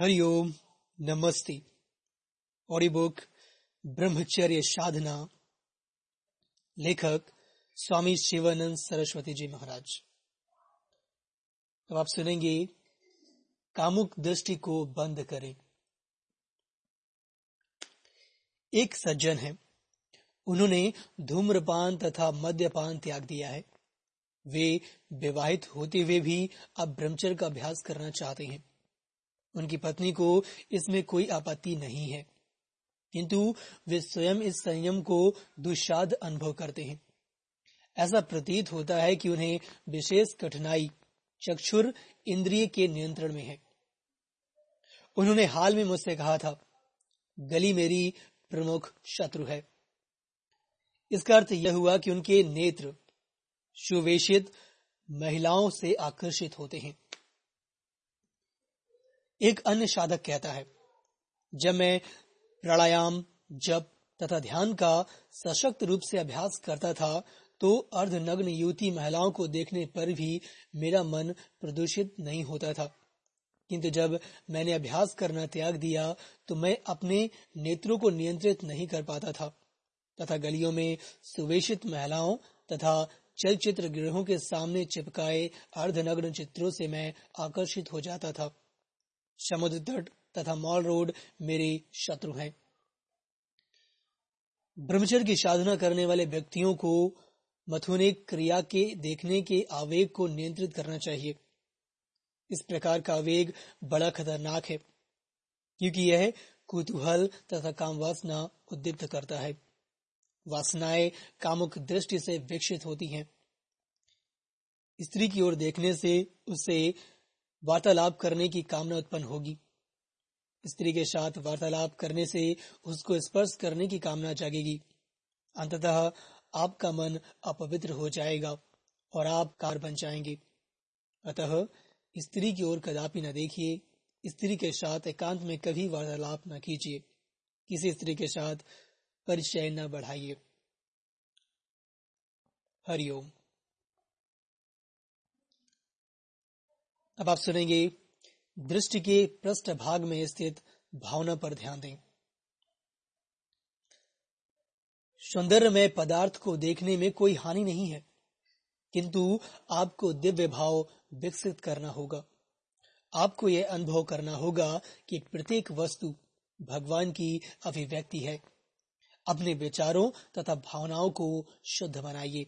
हरिओम, नमस्ते। Audio book ब्रह्मचर्य साधना, लेखक स्वामी शिवानंद सरस्वती जी महाराज। अब आप सुनेंगे, कामुक दृष्टि को बंद करें। एक सज्जन है। उन्होंने धूम्रपान तथा मद्यपान त्याग दिया है। वे विवाहित होते हुए भी अब ब्रह्मचर्य का अभ्यास करना चाहते हैं। उनकी पत्नी को इसमें कोई आपत्ति नहीं है। किंतु वे स्वयं इस संयम को दुशाद अनुभव करते हैं। ऐसा प्रतीत होता है कि उन्हें विशेष कठिनाई, चक्षुर इंद्रिय के नियंत्रण में है। उन्होंने हाल में मुझसे कहा था, गली मेरी प्रमुख शत्रु है। इसका अर्थ यह हुआ कि उनके नेत्र सुवेशित महिलाओं से आकर्षित होते हैं। एक अन्य साधक कहता है, जब मैं प्राणायाम, जप तथा ध्यान का सशक्त रूप से अभ्यास करता था तो अर्धनग्न युवती महिलाओं को देखने पर भी मेरा मन प्रदूषित नहीं होता था। किंतु जब मैंने अभ्यास करना त्याग दिया तो मैं अपने नेत्रों को नियंत्रित नहीं कर पाता था, तथा गलियों में सुवेशित महिलाओं तथा चलचित्र गृहों के सामने चिपकाए अर्धनग्न चित्रों से मैं आकर्षित हो जाता था। समुद्र तट तथा मॉल रोड मेरे शत्रु हैं। ब्रह्मचर्य की साधना करने वाले व्यक्तियों को मथुने क्रिया के देखने के आवेग को नियंत्रित करना चाहिए। इस प्रकार का आवेग बड़ा खतरनाक है, क्योंकि यह कुतूहल तथा काम वासना उद्दीप्त करता है। वासनाएँ कामुक दृष्टि से विकसित होती हैं। स्त्री की ओर देखने से उसे वार्तालाप करने की कामना उत्पन्न होगी। स्त्री के साथ वार्तालाप करने से उसको स्पर्श करने की कामना जागेगी। अंततः आपका मन अपवित्र हो जाएगा और आप कार बन जाएँगे। अतः स्त्री की ओर कदापि न देखिए। स्त्री के साथ एकांत में कभी वार्तालाप न कीजिए। किसी स्त्री के साथ परिचय न बढ़ाइए। हरिओम अब आप सुनेंगे दृष्टि के पृष्ठ भाग में स्थित भावना पर ध्यान दें। सौंदर्य में पदार्थ को देखने में कोई हानि नहीं है, किंतु आपको दिव्य भाव विकसित करना होगा। आपको यह अनुभव करना होगा कि प्रत्येक वस्तु भगवान की अभिव्यक्ति है। अपने विचारों तथा भावनाओं को शुद्ध बनाइए।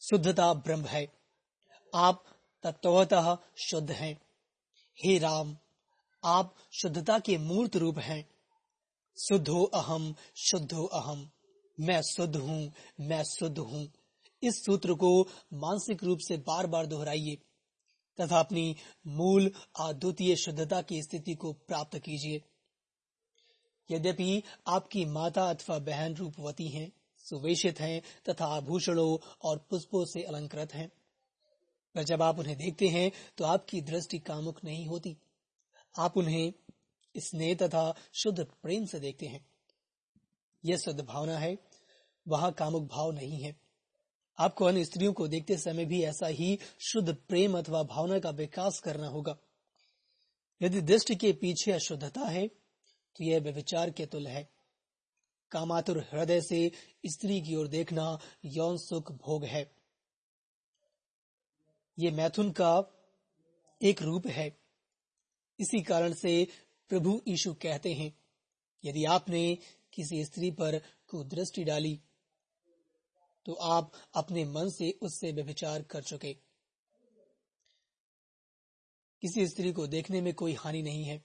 शुद्धता ब्रह्म है। आप तत्वतः शुद्ध हैं। हे राम, आप शुद्धता के मूर्त रूप हैं। शुद्धो अहम शुद्धो अहम। मैं शुद्ध हूँ, मैं शुद्ध हूँ। इस सूत्र को मानसिक रूप से बार बार दोहराइए तथा अपनी मूल अद्वितीय शुद्धता की स्थिति को प्राप्त कीजिए। यद्यपि आपकी माता अथवा बहन रूपवती हैं, सुवेशित हैं तथा आभूषणों और पुष्पों से अलंकृत हैं। पर जब आप उन्हें देखते हैं तो आपकी दृष्टि कामुक नहीं होती। आप उन्हें स्नेह तथा शुद्ध प्रेम से देखते हैं। यह शुद्ध भावना है, वहाँ कामुक भाव नहीं है। आपको अन्य स्त्रियों को देखते समय भी ऐसा ही शुद्ध प्रेम अथवा भावना का विकास करना होगा। यदि दृष्टि के पीछे अशुद्धता है तो यह व्यविचार के तुल है। कामातुर हृदय से स्त्री की ओर देखना यौन सुख भोग है। ये मैथुन का एक रूप है। इसी कारण से प्रभु यीशु कहते हैं, यदि आपने किसी स्त्री पर कुदृष्टि डाली तो आप अपने मन से उससे व्यभिचार कर चुके। किसी स्त्री को देखने में कोई हानि नहीं है,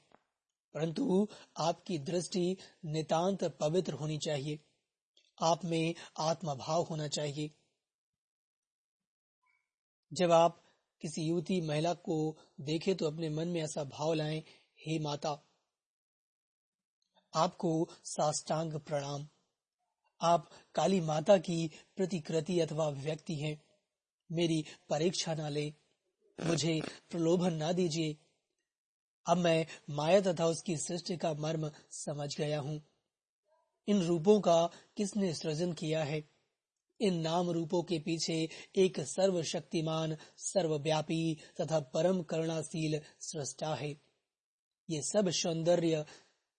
परंतु आपकी दृष्टि नितांत पवित्र होनी चाहिए। आप में आत्मा भाव होना चाहिए। जब आप किसी युवती महिला को देखे तो अपने मन में ऐसा भाव लाएँ, हे माता, आपको साष्टांग प्रणाम। आप काली माता की प्रतिकृति अथवा व्यक्ति हैं। मेरी परीक्षा ना ले। मुझे प्रलोभन ना दीजिए। अब मैं माया तथा उसकी सृष्टि का मर्म समझ गया हूँ। इन रूपों का किसने सृजन किया है? इन नाम रूपों के पीछे एक सर्वशक्तिमान, सर्वव्यापी तथा परम करुणाशील सृष्टा है। ये सब सौंदर्य,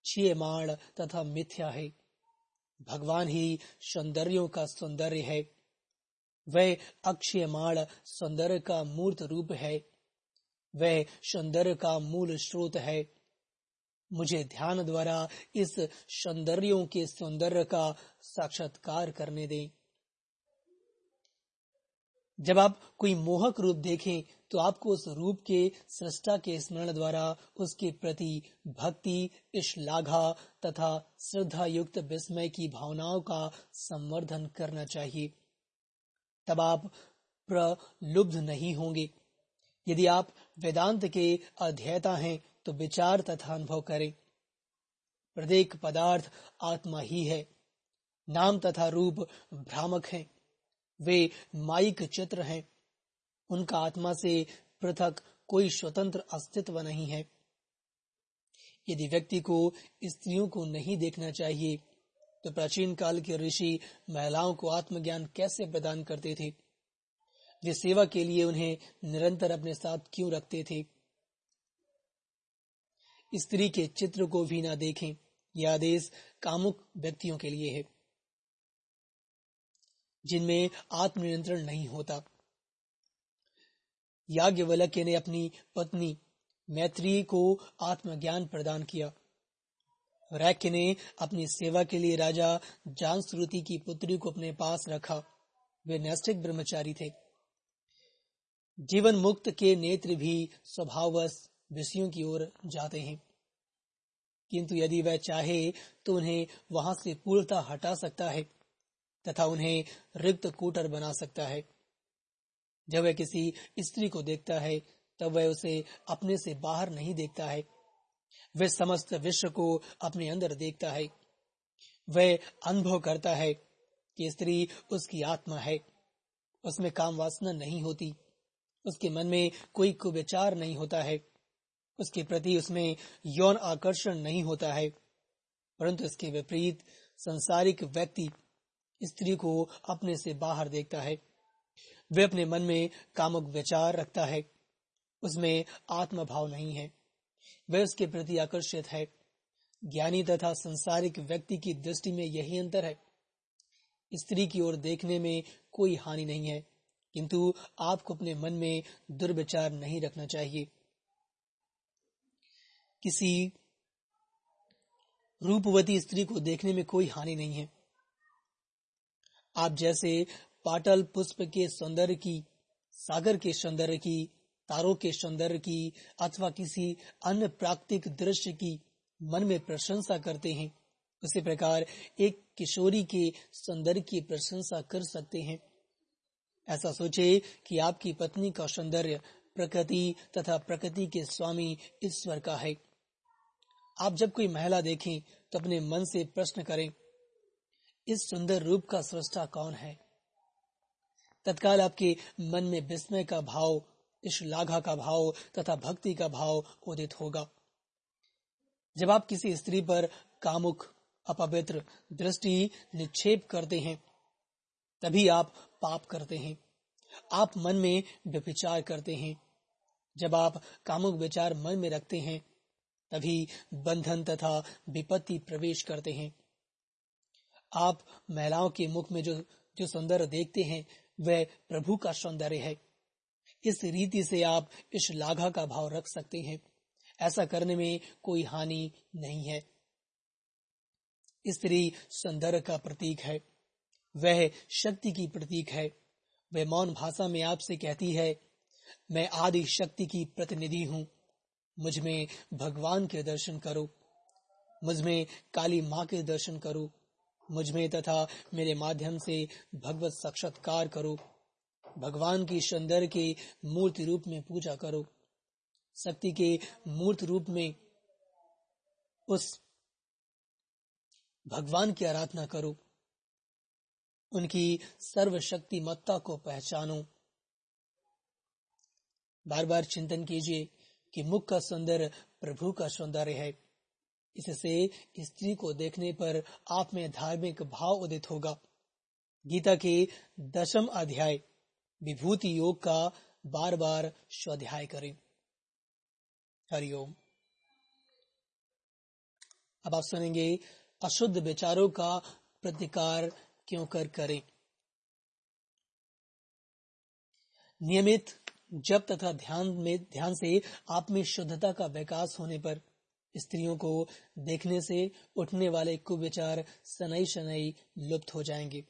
क्षीयमाण तथा मिथ्या है। भगवान ही सौंदर्यों का सौंदर्य है। वह अक्षयमाण सौंदर्य का मूर्त रूप है। वह सौंदर्य का मूल स्रोत है। मुझे ध्यान द्वारा इस सौंदर्यों के सौंदर्य का साक्षात्कार करने दें। जब आप कोई मोहक रूप देखें तो आपको उस रूप के, सृष्टा के स्मरण द्वारा उसके प्रति भक्ति श्लाघा तथा श्रद्धा युक्त विस्मय की भावनाओं का संवर्धन करना चाहिए। तब आप प्रलुब्ध नहीं होंगे। यदि आप वेदांत के अध्ययता हैं तो विचार तथा अनुभव करें। प्रत्येक पदार्थ आत्मा ही है। नाम तथा रूप भ्रामक हैं। वे माइक चित्र हैं। उनका आत्मा से पृथक कोई स्वतंत्र अस्तित्व नहीं है। यदि व्यक्ति को स्त्रियों को नहीं देखना चाहिए तो प्राचीन काल के ऋषि महिलाओं को आत्मज्ञान कैसे प्रदान करते थे? वे सेवा के लिए उन्हें निरंतर अपने साथ क्यों रखते थे? स्त्री के चित्र को भी ना देखें। यह आदेश कामुक व्यक्तियों के लिए है। जिनमें आत्मनियंत्रण नहीं होता। याज्ञवल्क्य ने अपनी पत्नी मैत्री को आत्मज्ञान प्रदान किया। रैक्य ने अपनी सेवा के लिए राजा जानश्रुति की पुत्री को अपने पास रखा। वे नैष्ठिक ब्रह्मचारी थे। जीवन मुक्त के नेत्र भी स्वभावश विषयों की ओर जाते हैं। किंतु यदि वह चाहे तो उन्हें वहाँ से पूर्णता हटा सकता है। तथा उन्हें रिक्त कूटर बना सकता है। जब वह किसी स्त्री को देखता है, तब वह उसे अपने से बाहर नहीं देखता है। वह समस्त विश्व को अपने अंदर देखता है। वह अनुभव करता है कि स्त्री उसकी आत्मा है। उसमें काम वासना नहीं होती। उसके मन में कोई कुविचार नहीं होता है। उसके प्रति उसमें यौन आकर्षण नहीं होता है। परंतु इसके विपरीत संसारिक व्यक्ति स्त्री को अपने से बाहर देखता है। वे अपने मन में कामुक विचार रखता है। उसमें आत्मभाव नहीं है। वह उसके प्रति आकर्षित है। ज्ञानी तथा संसारिक व्यक्ति की दृष्टि में यही अंतर है। स्त्री की ओर देखने में कोई हानि नहीं है, किंतु आपको अपने मन में दुर्विचार नहीं रखना चाहिए। किसी रूपवती स्त्री को देखने में कोई हानि नहीं है। आप जैसे पाटल पुष्प के सौंदर्य की, सागर के सौंदर्य की, तारों के सौंदर्य की, अथवा किसी अन्य प्राकृतिक दृश्य की मन में प्रशंसा करते हैं, उसी प्रकार एक किशोरी के सौंदर्य की प्रशंसा कर सकते हैं। ऐसा सोचे कि आपकी पत्नी का सौंदर्य प्रकृति तथा प्रकृति के स्वामी ईश्वर का है। आप जब कोई महिला देखें तो अपने मन से प्रश्न करें इस सुंदर रूप का सृष्टा कौन है? तत्काल आपके मन में विस्मय का भाव लाघा का भाव तथा भक्ति का भाव उदित होगा। जब आप किसी स्त्री पर कामुक, अपवित्र दृष्टि निक्षेप करते हैं, तभी आप पाप करते हैं। आप मन में व्यभिचार करते हैं। जब आप कामुक विचार मन में रखते हैं, तभी बंधन तथा विपत्ति प्रवेश करते हैं। आप महिलाओं के मुख में जो जो सौंदर्य देखते हैं, वह प्रभु का सौंदर्य है। इस रीति से आप इस लाघा का भाव रख सकते हैं। ऐसा करने में कोई हानि नहीं है। स्त्री सौंदर्य का प्रतीक है। वह शक्ति की प्रतीक है। वह मौन भाषा में आपसे कहती है, मैं आदि शक्ति की प्रतिनिधि हूँ। मुझमें भगवान के दर्शन करो। मुझमें काली माँ के दर्शन करो। मुझमें तथा मेरे माध्यम से भगवत साक्षात्कार करो। भगवान की सौंदर्य के मूर्ति रूप में पूजा करो। शक्ति के मूर्त रूप में उस भगवान की आराधना करो। उनकी सर्वशक्तिमत्ता को पहचानो। बार बार चिंतन कीजिए कि मुख का सौंदर्य प्रभु का सौंदर्य है। इससे स्त्री को देखने पर आप में धार्मिक भाव उदित होगा। गीता के दशम अध्याय, विभूति योग का बार बार स्वाध्याय करें। हरिओम अब आप सुनेंगे, अशुद्ध विचारों का प्रतिकार क्यों कर करें? नियमित जब तथा ध्यान में, ध्यान से आप में शुद्धता का विकास होने पर स्त्रियों को देखने से उठने वाले कुविचार सनई शनई लुप्त हो जाएँगे।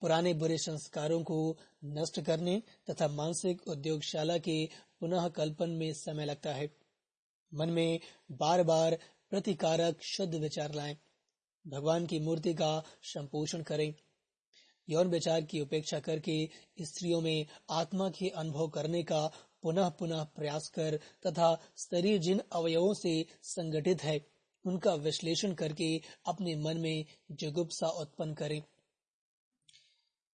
पुराने बुरे संस्कारों को नष्ट करने तथा मानसिक उद्योगशाला के पुनः कल्पन में समय लगता है। मन में बार बार प्रतिकारक शुद्ध विचार लाएँ। भगवान की मूर्ति का संपोषण करें। यौन विचार की उपेक्षा करके स्त्रियों में आत्मा के अनुभव करने का पुनः पुनः प्रयास कर तथा शरीर जिन अवयवों से संगठित है, उनका विश्लेषण करके अपने मन में जुगुप्सा उत्पन्न करें।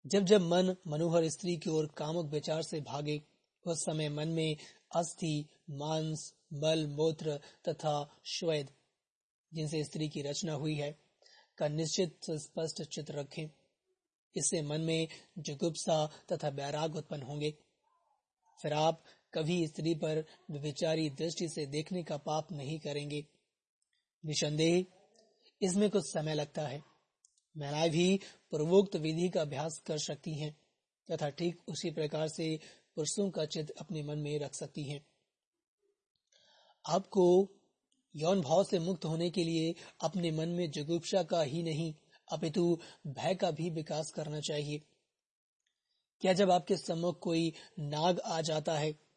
जब जब मन मनोहर स्त्री की ओर कामुक विचार से भागे, उस समय मन में अस्थि, मांस, बल, मूत्र तथा श्वेद जिनसे स्त्री की रचना हुई है, का निश्चित स्पष्ट चित्र रखें। इससे मन में जुगुप्सा तथा बैराग उत्पन्न होंगे। फिर आप कभी स्त्री पर विचारी दृष्टि से देखने का पाप नहीं करेंगे। निसंदेह, इसमें कुछ समय लगता है। महिलाएँ भी पूर्वोक्त विधि का अभ्यास कर सकती हैं, तथा ठीक उसी प्रकार से पुरुषों का चित्र अपने मन में रख सकती हैं। आपको यौन भाव से मुक्त होने के लिए अपने मन में जुगुप्सा का ही नहीं, अपितु भय का भी विकास करना चाहिए। क्या जब आपके सम्मुख कोई नाग आ जाता है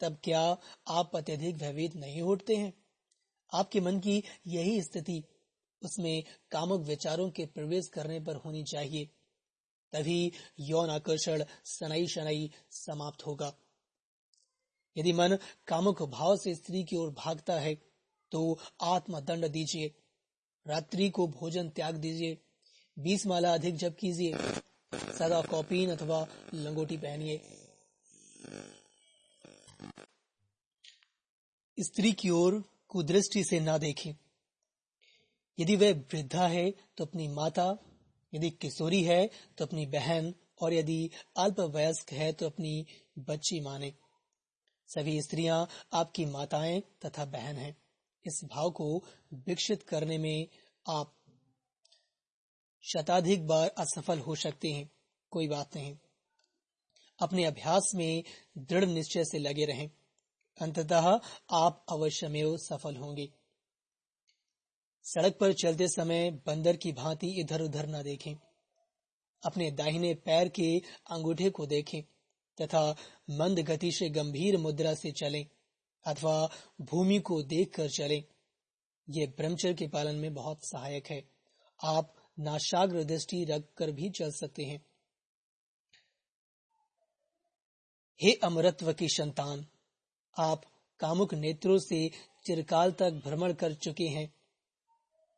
तब क्या आप अत्यधिक भयभीत नहीं उठते हैं? आपके मन की यही स्थिति उसमें कामुक विचारों के प्रवेश करने पर होनी चाहिए। तभी यौन आकर्षण सनई शनई समाप्त होगा। यदि मन कामुक भाव से स्त्री की ओर भागता है तो आत्मदंड दीजिए। रात्रि को भोजन त्याग दीजिए। बीस माला अधिक जप कीजिए। सदा कॉपीन अथवा लंगोटी पहनिए। स्त्री की ओर कुदृष्टि से ना देखें। यदि वह वृद्धा है तो अपनी माता, यदि किशोरी है तो अपनी बहन, और यदि अल्प वयस्क है तो अपनी बच्ची माने। सभी स्त्रियाँ आपकी माताएँ तथा बहन हैं। इस भाव को विकसित करने में आप शताधिक बार असफल हो सकते हैं। कोई बात नहीं। अपने अभ्यास में दृढ़ निश्चय से लगे रहें। अंततः आप अवश्यमेव सफल होंगे। सड़क पर चलते समय बंदर की भांति इधर उधर न देखें। अपने दाहिने पैर के अंगूठे को देखें तथा मंद गति से गंभीर मुद्रा से चलें अथवा भूमि को देखकर चलें। ये ब्रह्मचर्य के पालन में बहुत सहायक है। आप नाशाग्र दृष्टि रखकर भी चल सकते हैं। हे अमरत्व की संतान! आप कामुक नेत्रों से चिरकाल तक भ्रमण कर चुके हैं।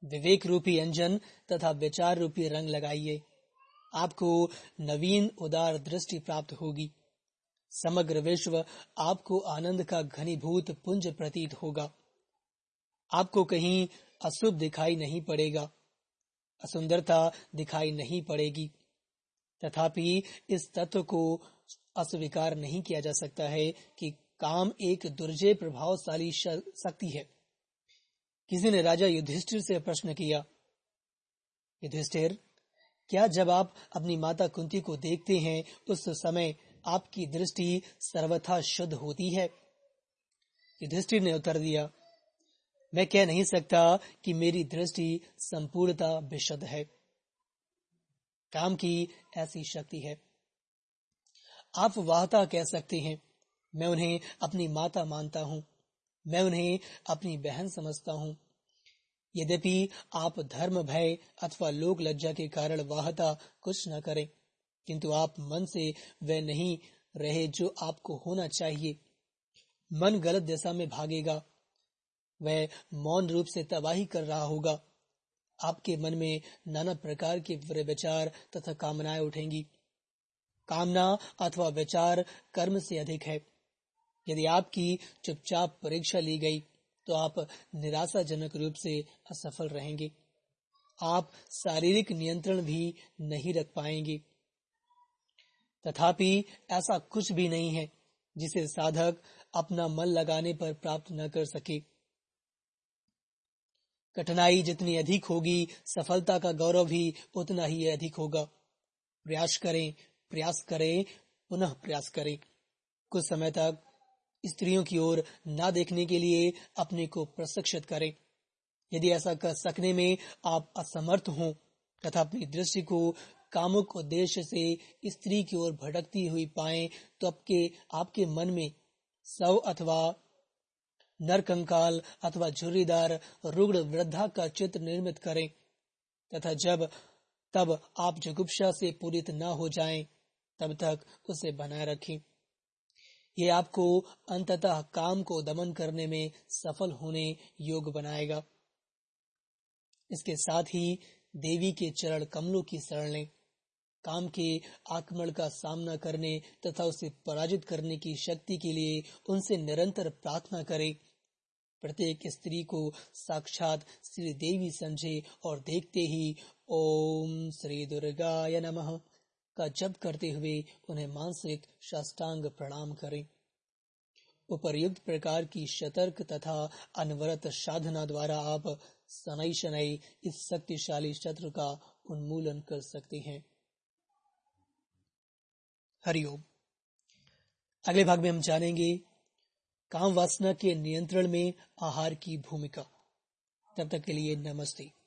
विवेक रूपी अंजन तथा विचार रूपी रंग लगाइए। आपको नवीन उदार दृष्टि प्राप्त होगी। समग्र विश्व आपको आनंद का घनीभूत पुंज प्रतीत होगा। आपको कहीं अशुभ दिखाई नहीं पड़ेगा। असुंदरता दिखाई नहीं पड़ेगी। तथापि इस तत्व को अस्वीकार नहीं किया जा सकता है कि काम एक दुर्जय प्रभावशाली शक्ति है। किसी ने राजा युधिष्ठिर से प्रश्न किया, युधिष्ठिर, क्या जब आप अपनी माता कुंती को देखते हैं, उस समय आपकी दृष्टि सर्वथा शुद्ध होती है? युधिष्ठिर ने उत्तर दिया, मैं कह नहीं सकता कि मेरी दृष्टि संपूर्णता विशुद्ध है। काम की ऐसी शक्ति है। आप वाहता कह सकते हैं मैं उन्हें अपनी माता मानता हूँ। मैं उन्हें अपनी बहन समझता हूँ। यद्यपि आप धर्म, भय अथवा लोक लज्जा के कारण वाहता कुछ न करें, किंतु आप मन से वह नहीं रहे जो आपको होना चाहिए। मन गलत दिशा में भागेगा, वह मौन रूप से तबाही कर रहा होगा। आपके मन में नाना प्रकार के विचार तथा कामनाएँ उठेंगी। कामना अथवा विचार कर्म से अधिक है। यदि आपकी चुपचाप परीक्षा ली गई तो आप निराशाजनक रूप से असफल रहेंगे। आप शारीरिक नियंत्रण भी नहीं रख पाएँगे। तथापि ऐसा कुछ भी नहीं है जिसे साधक अपना मन लगाने पर प्राप्त न कर सके। कठिनाई जितनी अधिक होगी, सफलता का गौरव भी उतना ही अधिक होगा। प्रयास करें प्रयास करें, पुनः प्रयास करें। कुछ समय तक स्त्रियों की ओर न देखने के लिए अपने को प्रशिक्षित करें। यदि ऐसा कर सकने में आप असमर्थ हों तथा अपनी दृष्टि को कामुक उद्देश्य से स्त्री की ओर भटकती हुई पाए तो आपके आपके मन में सव अथवा नरकंकाल अथवा झुर्रीदार रुग्ण वृद्धा का चित्र निर्मित करें तथा जब तब आप जुगुप्सा से पूरित न हो जाएँ, तब तक उसे बनाए रखें। ये आपको अंततः काम को दमन करने में सफल होने योग बनाएगा। इसके साथ ही देवी के चरण कमलों की शरण लें। काम के आक्रमण का सामना करने तथा उसे पराजित करने की शक्ति के लिए उनसे निरंतर प्रार्थना करें। प्रत्येक स्त्री को साक्षात श्री देवी समझे और देखते ही ओम श्री दुर्गाय नमः। का जप करते हुए उन्हें मानसिक शास्त्रांग प्रणाम करें। उपर्युक्त प्रकार की सतर्क तथा अनवरत साधना द्वारा आप शनै शनै इस शक्तिशाली शत्रु का उन्मूलन कर सकते हैं। हरिओम अगले भाग में हम जानेंगे काम वासना के नियंत्रण में आहार की भूमिका। तब तक के लिए नमस्ते।